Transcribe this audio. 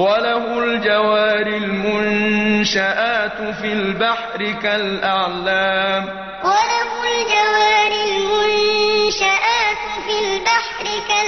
وله الجوار المنشآت في البحر كالأعلام. وله الجوار المنشآت في البحر كالأعلام.